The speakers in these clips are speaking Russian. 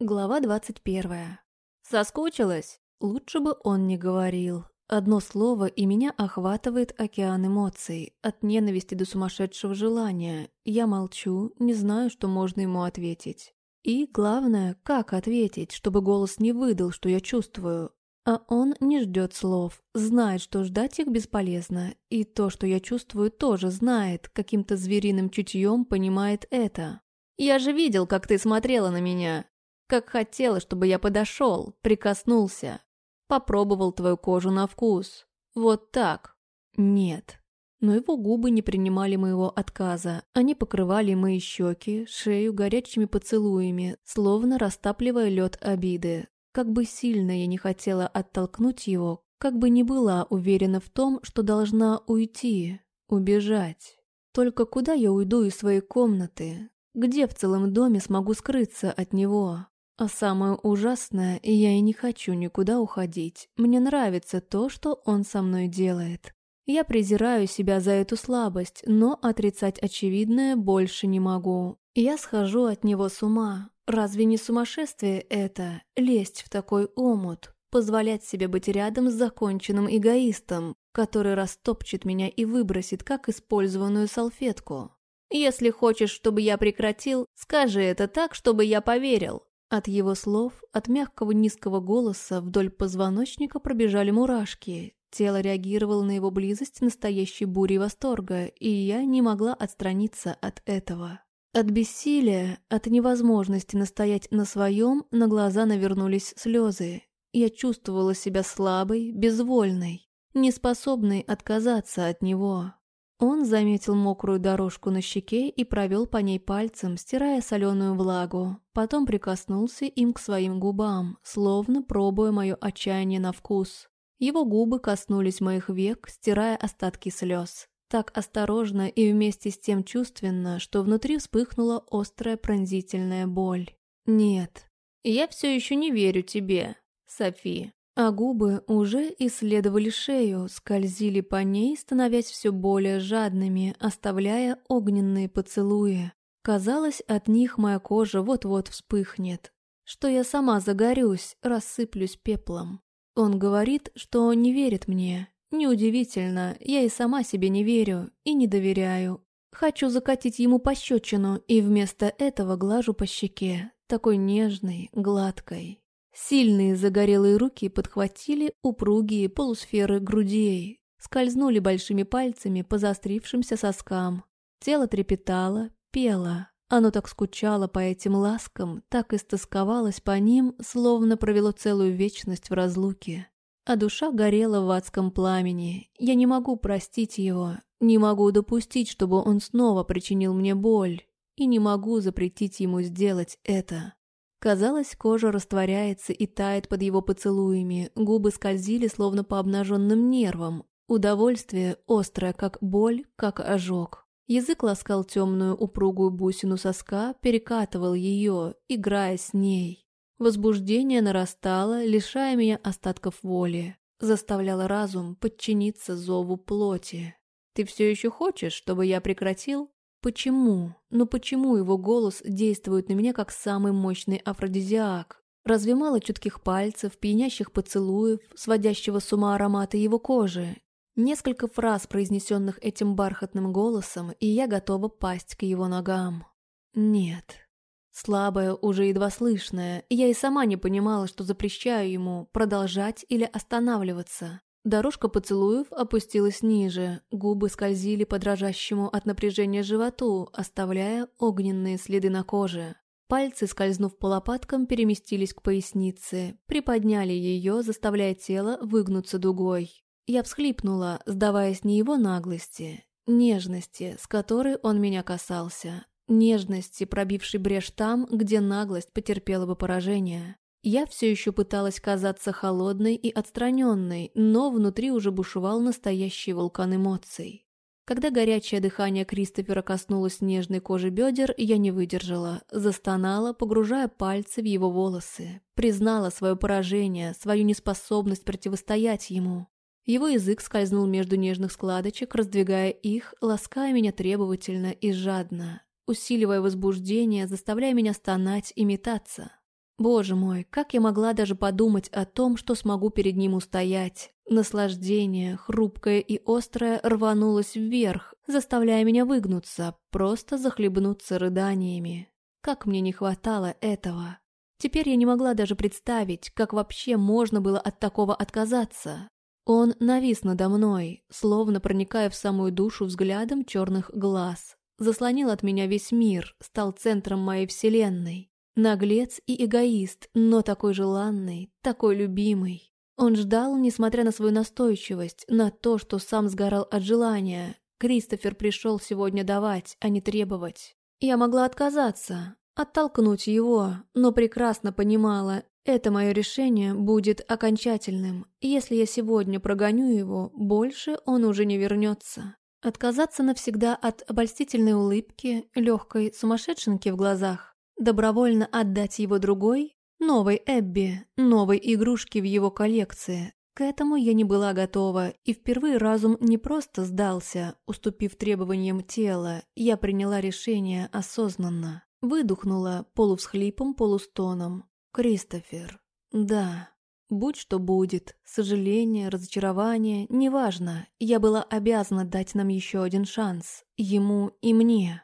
Глава двадцать первая. Соскучилась? Лучше бы он не говорил. Одно слово, и меня охватывает океан эмоций, от ненависти до сумасшедшего желания. Я молчу, не знаю, что можно ему ответить. И, главное, как ответить, чтобы голос не выдал, что я чувствую. А он не ждет слов, знает, что ждать их бесполезно, и то, что я чувствую, тоже знает, каким-то звериным чутьем понимает это. «Я же видел, как ты смотрела на меня», как хотела, чтобы я подошел, прикоснулся. Попробовал твою кожу на вкус. Вот так. Нет. Но его губы не принимали моего отказа. Они покрывали мои щеки, шею горячими поцелуями, словно растапливая лед обиды. Как бы сильно я не хотела оттолкнуть его, как бы не была уверена в том, что должна уйти, убежать. Только куда я уйду из своей комнаты? Где в целом доме смогу скрыться от него? А самое ужасное, я и не хочу никуда уходить. Мне нравится то, что он со мной делает. Я презираю себя за эту слабость, но отрицать очевидное больше не могу. Я схожу от него с ума. Разве не сумасшествие это, лезть в такой омут, позволять себе быть рядом с законченным эгоистом, который растопчет меня и выбросит, как использованную салфетку? Если хочешь, чтобы я прекратил, скажи это так, чтобы я поверил. От его слов, от мягкого низкого голоса вдоль позвоночника пробежали мурашки. Тело реагировало на его близость настоящей бурей восторга, и я не могла отстраниться от этого. От бессилия, от невозможности настоять на своем, на глаза навернулись слезы. Я чувствовала себя слабой, безвольной, неспособной отказаться от него. Он заметил мокрую дорожку на щеке и провел по ней пальцем, стирая соленую влагу. Потом прикоснулся им к своим губам, словно пробуя мое отчаяние на вкус. Его губы коснулись моих век, стирая остатки слез. Так осторожно и вместе с тем чувственно, что внутри вспыхнула острая пронзительная боль. «Нет, я все еще не верю тебе, Софи», а губы уже исследовали шею, скользили по ней, становясь все более жадными, оставляя огненные поцелуи. Казалось, от них моя кожа вот-вот вспыхнет, что я сама загорюсь, рассыплюсь пеплом. Он говорит, что не верит мне. Неудивительно, я и сама себе не верю и не доверяю. Хочу закатить ему пощечину, и вместо этого глажу по щеке, такой нежной, гладкой. Сильные загорелые руки подхватили упругие полусферы грудей, скользнули большими пальцами по заострившимся соскам. Тело трепетало, пело. Оно так скучало по этим ласкам, так истосковалось по ним, словно провело целую вечность в разлуке. А душа горела в адском пламени. Я не могу простить его, не могу допустить, чтобы он снова причинил мне боль, и не могу запретить ему сделать это. Казалось, кожа растворяется и тает под его поцелуями, губы скользили словно по обнаженным нервам. Удовольствие острое, как боль, как ожог. Язык ласкал темную упругую бусину соска, перекатывал ее, играя с ней. Возбуждение нарастало, лишая меня остатков воли. Заставляло разум подчиниться зову плоти. «Ты все еще хочешь, чтобы я прекратил?» Почему? Ну почему его голос действует на меня как самый мощный афродизиак? Разве мало чутких пальцев, пьянящих поцелуев, сводящего с ума аромата его кожи? Несколько фраз, произнесенных этим бархатным голосом, и я готова пасть к его ногам. Нет. Слабая, уже едва слышная, я и сама не понимала, что запрещаю ему продолжать или останавливаться. Дорожка поцелуев опустилась ниже, губы скользили по дрожащему от напряжения животу, оставляя огненные следы на коже. Пальцы, скользнув по лопаткам, переместились к пояснице, приподняли ее, заставляя тело выгнуться дугой. Я всхлипнула, сдаваясь не его наглости, нежности, с которой он меня касался, нежности, пробившей брешь там, где наглость потерпела бы поражение. Я все еще пыталась казаться холодной и отстраненной, но внутри уже бушевал настоящий вулкан эмоций. Когда горячее дыхание Кристофера коснулось нежной кожи бедер, я не выдержала, застонала, погружая пальцы в его волосы, признала свое поражение, свою неспособность противостоять ему. Его язык скользнул между нежных складочек, раздвигая их, лаская меня требовательно и жадно, усиливая возбуждение, заставляя меня стонать и метаться. Боже мой, как я могла даже подумать о том, что смогу перед ним устоять. Наслаждение, хрупкое и острое, рванулось вверх, заставляя меня выгнуться, просто захлебнуться рыданиями. Как мне не хватало этого. Теперь я не могла даже представить, как вообще можно было от такого отказаться. Он навис надо мной, словно проникая в самую душу взглядом черных глаз. Заслонил от меня весь мир, стал центром моей вселенной. Наглец и эгоист, но такой желанный, такой любимый. Он ждал, несмотря на свою настойчивость, на то, что сам сгорал от желания. Кристофер пришел сегодня давать, а не требовать. Я могла отказаться, оттолкнуть его, но прекрасно понимала, это мое решение будет окончательным. Если я сегодня прогоню его, больше он уже не вернется. Отказаться навсегда от обольстительной улыбки, легкой сумасшедшенки в глазах, добровольно отдать его другой, новой Эбби, новой игрушке в его коллекции. К этому я не была готова, и впервые разум не просто сдался, уступив требованиям тела, я приняла решение осознанно. Выдохнула полувсхлипом, полустоном. «Кристофер, да, будь что будет, сожаление, разочарование, неважно, я была обязана дать нам еще один шанс, ему и мне.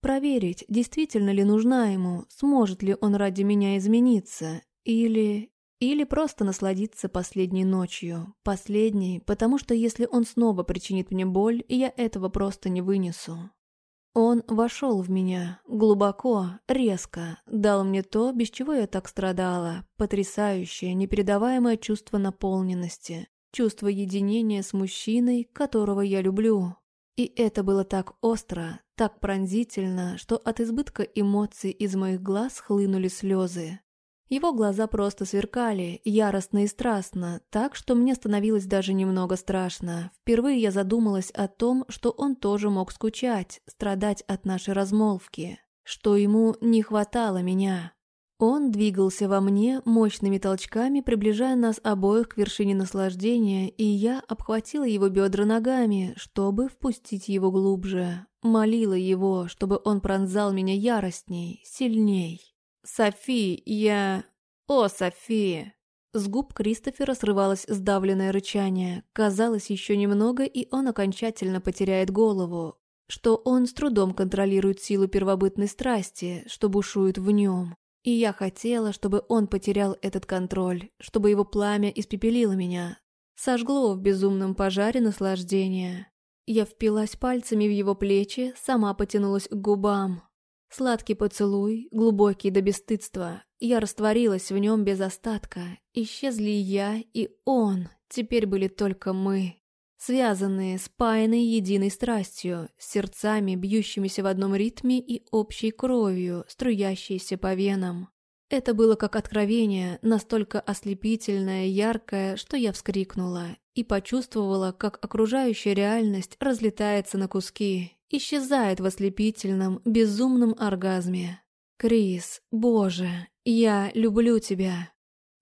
Проверить, действительно ли нужна ему, сможет ли он ради меня измениться, или... Или просто насладиться последней ночью. Последней, потому что если он снова причинит мне боль, я этого просто не вынесу. Он вошел в меня, глубоко, резко, дал мне то, без чего я так страдала, потрясающее, непередаваемое чувство наполненности, чувство единения с мужчиной, которого я люблю. И это было так остро, так пронзительно, что от избытка эмоций из моих глаз хлынули слезы. Его глаза просто сверкали, яростно и страстно, так что мне становилось даже немного страшно. Впервые я задумалась о том, что он тоже мог скучать, страдать от нашей размолвки, что ему не хватало меня. Он двигался во мне мощными толчками, приближая нас обоих к вершине наслаждения, и я обхватила его бедра ногами, чтобы впустить его глубже. Молила его, чтобы он пронзал меня яростней, сильней. «Софи, я...» «О, Софи!» С губ Кристофера срывалось сдавленное рычание. Казалось, еще немного, и он окончательно потеряет голову. Что он с трудом контролирует силу первобытной страсти, что бушует в нем. И я хотела, чтобы он потерял этот контроль, чтобы его пламя испепелило меня. Сожгло в безумном пожаре наслаждения. Я впилась пальцами в его плечи, сама потянулась к губам. Сладкий поцелуй, глубокий до бесстыдства. Я растворилась в нем без остатка. Исчезли я и он. Теперь были только мы. Связанные, спаянные единой страстью, сердцами, бьющимися в одном ритме и общей кровью, струящейся по венам. Это было как откровение, настолько ослепительное, яркое, что я вскрикнула и почувствовала, как окружающая реальность разлетается на куски, исчезает в ослепительном, безумном оргазме. «Крис, боже, я люблю тебя!»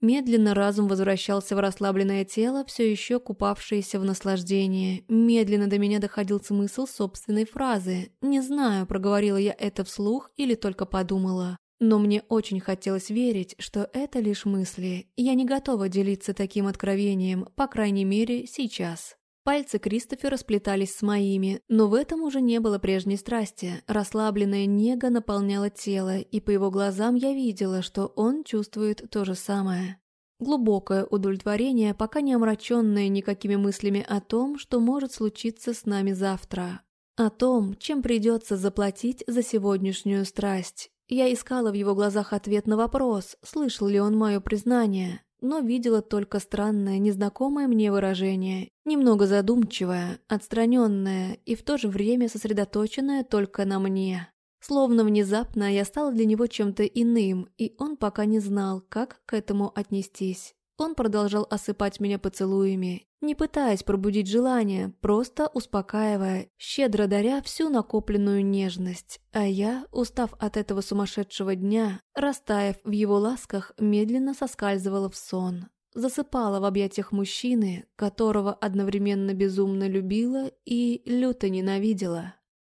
Медленно разум возвращался в расслабленное тело, все еще купавшееся в наслаждении. Медленно до меня доходил смысл собственной фразы. Не знаю, проговорила я это вслух или только подумала. Но мне очень хотелось верить, что это лишь мысли. Я не готова делиться таким откровением, по крайней мере, сейчас. Пальцы Кристофера сплетались с моими, но в этом уже не было прежней страсти. Расслабленная нега наполняла тело, и по его глазам я видела, что он чувствует то же самое. Глубокое удовлетворение, пока не омраченное никакими мыслями о том, что может случиться с нами завтра. О том, чем придется заплатить за сегодняшнюю страсть. Я искала в его глазах ответ на вопрос, слышал ли он мое признание, но видела только странное, незнакомое мне выражение, немного задумчивое, отстраненное и в то же время сосредоточенное только на мне. Словно внезапно я стала для него чем-то иным, и он пока не знал, как к этому отнестись. Он продолжал осыпать меня поцелуями, не пытаясь пробудить желание, просто успокаивая, щедро даря всю накопленную нежность. А я, устав от этого сумасшедшего дня, растаяв в его ласках, медленно соскальзывала в сон. Засыпала в объятиях мужчины, которого одновременно безумно любила и люто ненавидела.